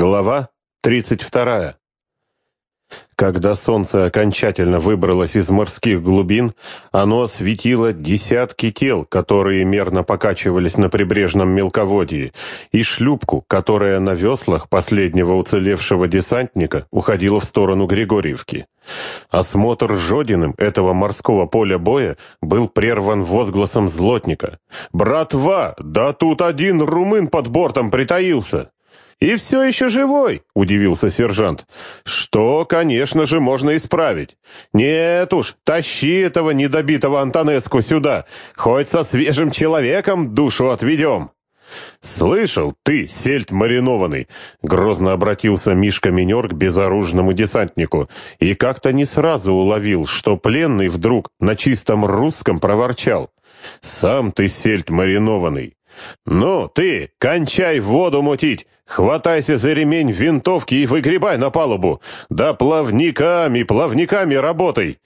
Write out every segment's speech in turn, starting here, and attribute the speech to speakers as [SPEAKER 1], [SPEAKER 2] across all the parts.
[SPEAKER 1] Глава 32. Когда солнце окончательно выбралось из морских глубин, оно осветило десятки тел, которые мерно покачивались на прибрежном мелководье, и шлюпку, которая на веслах последнего уцелевшего десантника уходила в сторону Григорьевки. Осмотр Жодиным этого морского поля боя был прерван возгласом злотника. «Братва, да тут один румын под бортом притаился!» «И все еще живой?» — удивился сержант. «Что, конечно же, можно исправить. Нет уж, тащи этого недобитого Антонеску сюда, хоть со свежим человеком душу отведем». «Слышал, ты, сельдь маринованный!» — грозно обратился Мишка-минер к безоружному десантнику и как-то не сразу уловил, что пленный вдруг на чистом русском проворчал. «Сам ты, сельдь маринованный! Ну, ты, кончай воду мутить! Хватайся за ремень винтовки и выгребай на палубу! Да плавниками, плавниками работай!»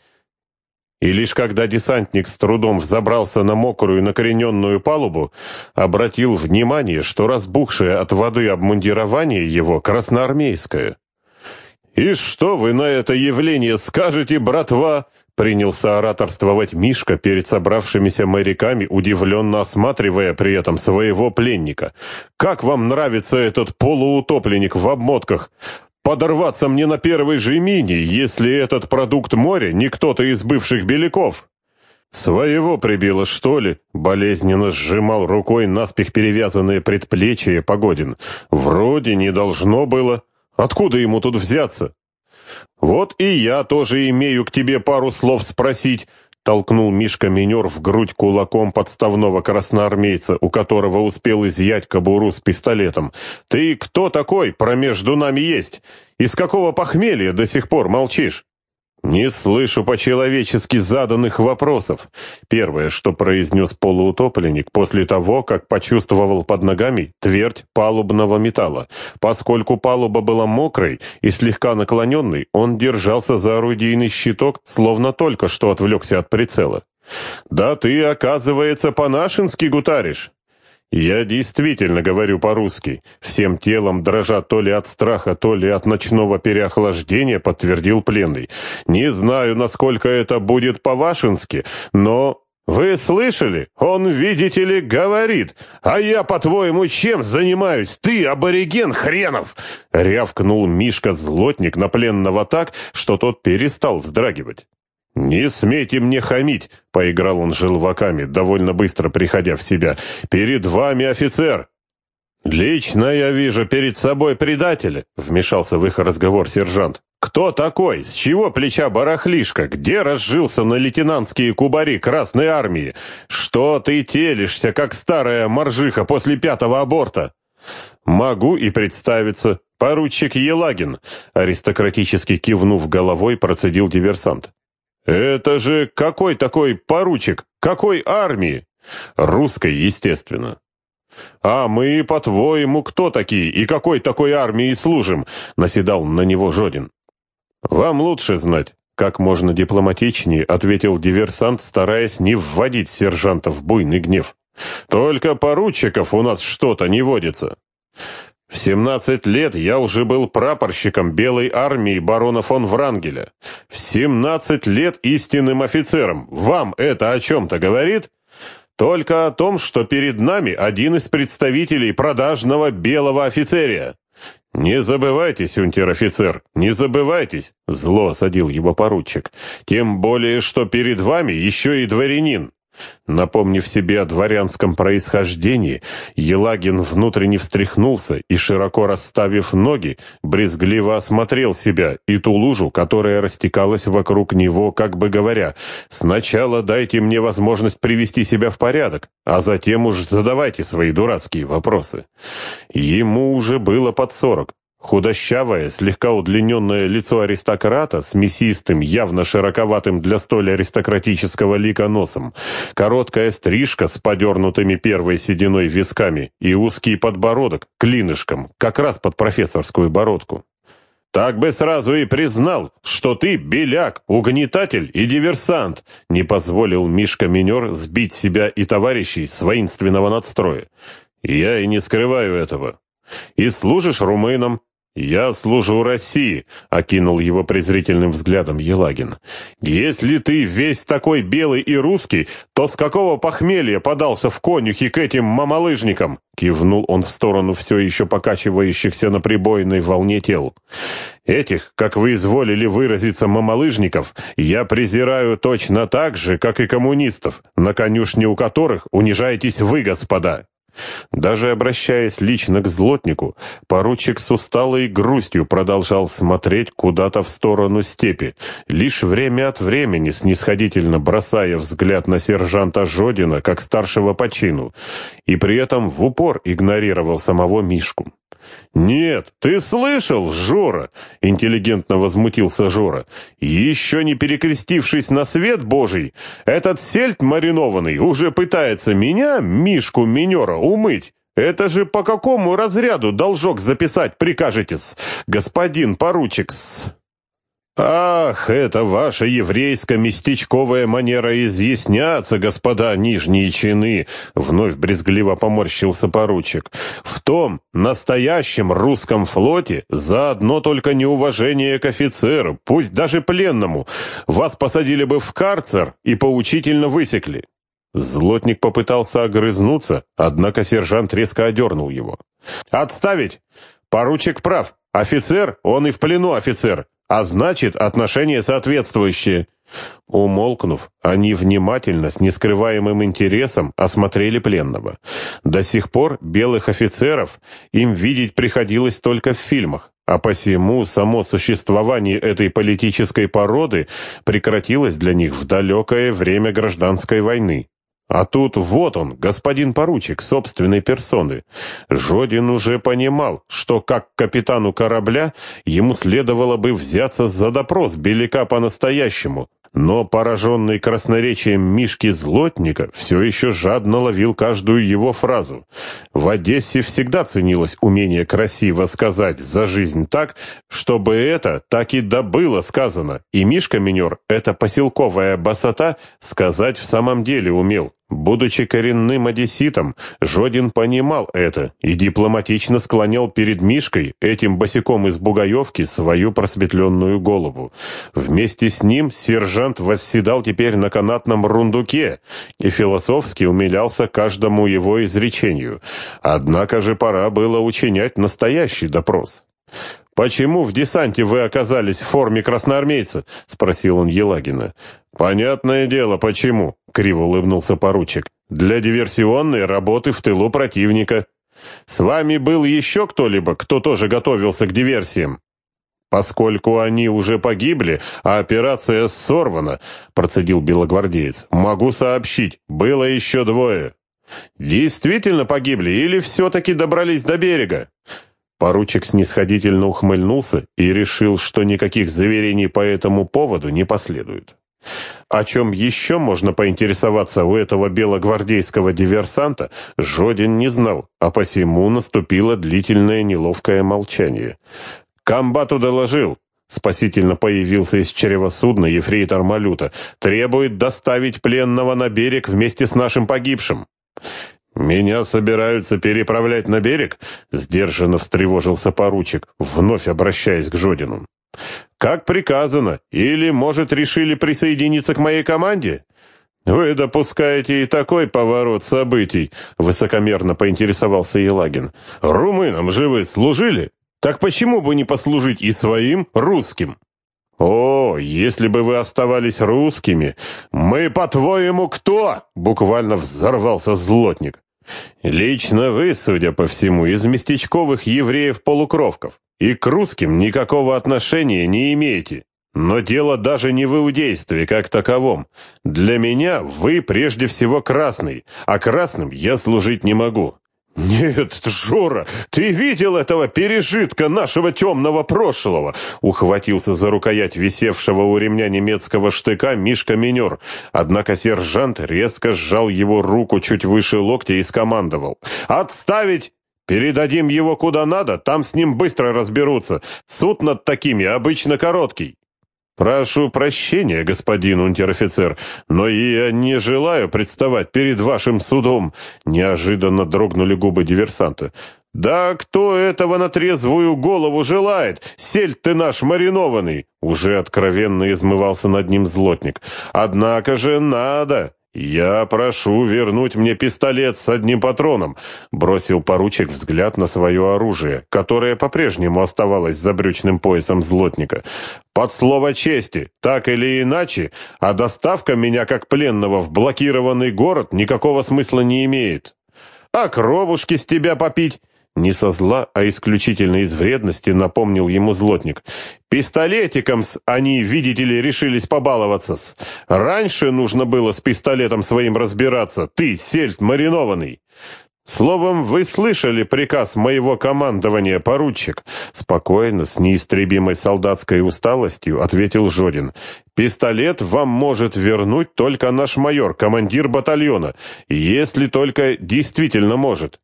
[SPEAKER 1] И лишь когда десантник с трудом взобрался на мокрую накорененную палубу, обратил внимание, что разбухшее от воды обмундирование его красноармейское. «И что вы на это явление скажете, братва?» Принялся ораторствовать Мишка перед собравшимися моряками, удивленно осматривая при этом своего пленника. «Как вам нравится этот полуутопленник в обмотках? Подорваться мне на первой же мине, если этот продукт моря не кто-то из бывших беляков!» «Своего прибило, что ли?» — болезненно сжимал рукой наспех перевязанные предплечья Погодин. «Вроде не должно было. Откуда ему тут взяться?» «Вот и я тоже имею к тебе пару слов спросить», — толкнул Мишка Минер в грудь кулаком подставного красноармейца, у которого успел изъять кобуру с пистолетом. «Ты кто такой, промежду нами есть? Из какого похмелья до сих пор молчишь?» «Не слышу по-человечески заданных вопросов». Первое, что произнес полуутопленник после того, как почувствовал под ногами твердь палубного металла. Поскольку палуба была мокрой и слегка наклоненной, он держался за орудийный щиток, словно только что отвлекся от прицела. «Да ты, оказывается, по-нашенски гутаришь». «Я действительно говорю по-русски. Всем телом дрожа то ли от страха, то ли от ночного переохлаждения», — подтвердил пленный. «Не знаю, насколько это будет по-вашенски, но...» «Вы слышали? Он, видите ли, говорит. А я, по-твоему, чем занимаюсь? Ты, абориген хренов!» Рявкнул Мишка-злотник на пленного так, что тот перестал вздрагивать. «Не смейте мне хамить!» — поиграл он желваками, довольно быстро приходя в себя. «Перед вами офицер!» «Лично я вижу перед собой предателя», — вмешался в их разговор сержант. «Кто такой? С чего плеча барахлишка? Где разжился на лейтенантские кубари Красной Армии? Что ты телишься, как старая моржиха после пятого аборта?» «Могу и представиться. Поручик Елагин», — аристократически кивнув головой, процедил диверсант. «Это же какой такой поручик? Какой армии?» «Русской, естественно». «А мы, по-твоему, кто такие и какой такой армии служим?» — наседал на него Жодин. «Вам лучше знать», — как можно дипломатичнее ответил диверсант, стараясь не вводить сержанта в буйный гнев. «Только поручиков у нас что-то не водится. В 17 лет я уже был прапорщиком Белой армии барона фон Врангеля. В 17 лет истинным офицером. Вам это о чем-то говорит? Только о том, что перед нами один из представителей продажного белого офицерия. «Не забывайтесь, унтер-офицер, не забывайтесь!» — зло осадил его поручик. «Тем более, что перед вами еще и дворянин. Напомнив себе о дворянском происхождении, Елагин внутренне встряхнулся и, широко расставив ноги, брезгливо осмотрел себя и ту лужу, которая растекалась вокруг него, как бы говоря, «Сначала дайте мне возможность привести себя в порядок, а затем уж задавайте свои дурацкие вопросы». Ему уже было под сорок, Худощавое, слегка удлиненное лицо аристократа с мясистым, явно широковатым для столь аристократического лика носом, короткая стрижка с подернутыми первой сединой висками и узкий подбородок клинышком, как раз под профессорскую бородку. «Так бы сразу и признал, что ты беляк, угнетатель и диверсант», не позволил Мишка-минер сбить себя и товарищей с воинственного надстроя. «Я и не скрываю этого. И служишь румынам, «Я служу России», — окинул его презрительным взглядом Елагин. «Если ты весь такой белый и русский, то с какого похмелья подался в конюхи к этим мамалыжникам?» Кивнул он в сторону все еще покачивающихся на прибойной волне тел. «Этих, как вы изволили выразиться, мамалыжников, я презираю точно так же, как и коммунистов, на конюшне у которых унижаетесь вы, господа». Даже обращаясь лично к злотнику, поручик с усталой грустью продолжал смотреть куда-то в сторону степи, лишь время от времени снисходительно бросая взгляд на сержанта Жодина, как старшего по чину, и при этом в упор игнорировал самого Мишку. «Нет, ты слышал, Жора?» — интеллигентно возмутился Жора. «Еще не перекрестившись на свет Божий, этот сельдь маринованный уже пытается меня, Мишку Минера, умыть. Это же по какому разряду должок записать прикажете-с, господин поручик-с?» «Ах, это ваша еврейско-местечковая манера изъясняться, господа нижние чины!» — вновь брезгливо поморщился поручик. «В том настоящем русском флоте за одно только неуважение к офицеру, пусть даже пленному, вас посадили бы в карцер и поучительно высекли». Злотник попытался огрызнуться, однако сержант резко одернул его. «Отставить! Поручик прав. Офицер, он и в плену офицер а значит, отношения соответствующие. Умолкнув, они внимательно, с нескрываемым интересом осмотрели пленного. До сих пор белых офицеров им видеть приходилось только в фильмах, а посему само существование этой политической породы прекратилось для них в далекое время гражданской войны. А тут вот он, господин поручик, собственной персоны. Жодин уже понимал, что как капитану корабля ему следовало бы взяться за допрос Беляка по-настоящему, но пораженный красноречием Мишки Злотника все еще жадно ловил каждую его фразу. В Одессе всегда ценилось умение красиво сказать «за жизнь» так, чтобы это так и да было сказано, и Мишка Минер, эта поселковая басота, сказать в самом деле умел. Будучи коренным одесситом, Жодин понимал это и дипломатично склонял перед Мишкой, этим босиком из Бугаевки, свою просветленную голову. Вместе с ним сержант восседал теперь на канатном рундуке и философски умилялся каждому его изречению. Однако же пора было учинять настоящий допрос. «Почему в десанте вы оказались в форме красноармейца?» — спросил он Елагина. «Понятное дело, почему», — криво улыбнулся поручик. «Для диверсионной работы в тылу противника. С вами был еще кто-либо, кто тоже готовился к диверсиям?» «Поскольку они уже погибли, а операция сорвана», — процедил белогвардеец, — «могу сообщить, было еще двое». «Действительно погибли или все-таки добрались до берега?» Поручик снисходительно ухмыльнулся и решил, что никаких заверений по этому поводу не последует. О чем еще можно поинтересоваться у этого белогвардейского диверсанта, Жодин не знал, а посему наступило длительное неловкое молчание. «Комбату доложил», Спасительно появился из чрева судна ефрейтор Малюта. «Требует доставить пленного на берег вместе с нашим погибшим». «Меня собираются переправлять на берег?» — сдержанно встревожился поручик, вновь обращаясь к Жодину. «Как приказано. Или, может, решили присоединиться к моей команде?» «Вы допускаете и такой поворот событий», — высокомерно поинтересовался Елагин. «Румынам же вы служили? Так почему бы не послужить и своим русским?» «О, если бы вы оставались русскими! Мы, по-твоему, кто?» — буквально взорвался злотник. «Лично вы, судя по всему, из местечковых евреев-полукровков, и к русским никакого отношения не имеете. Но дело даже не в иудействе как таковом. Для меня вы прежде всего красный, а красным я служить не могу. «Нет, Жора, ты видел этого пережитка нашего темного прошлого?» Ухватился за рукоять висевшего у ремня немецкого штыка Мишка Минер. Однако сержант резко сжал его руку чуть выше локтя и скомандовал. «Отставить! Передадим его куда надо, там с ним быстро разберутся. Суд над такими обычно короткий». «Прошу прощения, господин унтер-офицер, но я не желаю представать перед вашим судом», неожиданно дрогнули губы диверсанта. «Да кто этого на трезвую голову желает? Сель ты наш маринованный!» Уже откровенно измывался над ним злотник. «Однако же надо!» «Я прошу вернуть мне пистолет с одним патроном», — бросил поручик взгляд на свое оружие, которое по-прежнему оставалось за брючным поясом злотника. «Под слово чести, так или иначе, а доставка меня как пленного в блокированный город никакого смысла не имеет. А кровушки с тебя попить?» Не со зла, а исключительно из вредности, напомнил ему злотник. Пистолетиком-с они, видите ли, решились побаловаться-с. Раньше нужно было с пистолетом своим разбираться. Ты, сельдь маринованный. Словом, вы слышали приказ моего командования, поручик? Спокойно, с неистребимой солдатской усталостью, ответил Жодин. Пистолет вам может вернуть только наш майор, командир батальона, если только действительно может.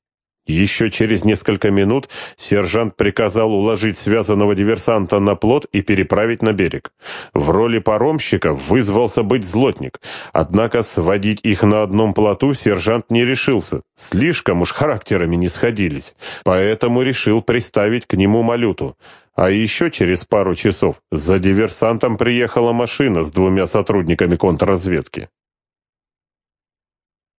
[SPEAKER 1] Еще через несколько минут сержант приказал уложить связанного диверсанта на плот и переправить на берег. В роли паромщика вызвался быть злотник, однако сводить их на одном плоту сержант не решился, слишком уж характерами не сходились, поэтому решил приставить к нему малюту. А еще через пару часов за диверсантом приехала машина с двумя сотрудниками контрразведки.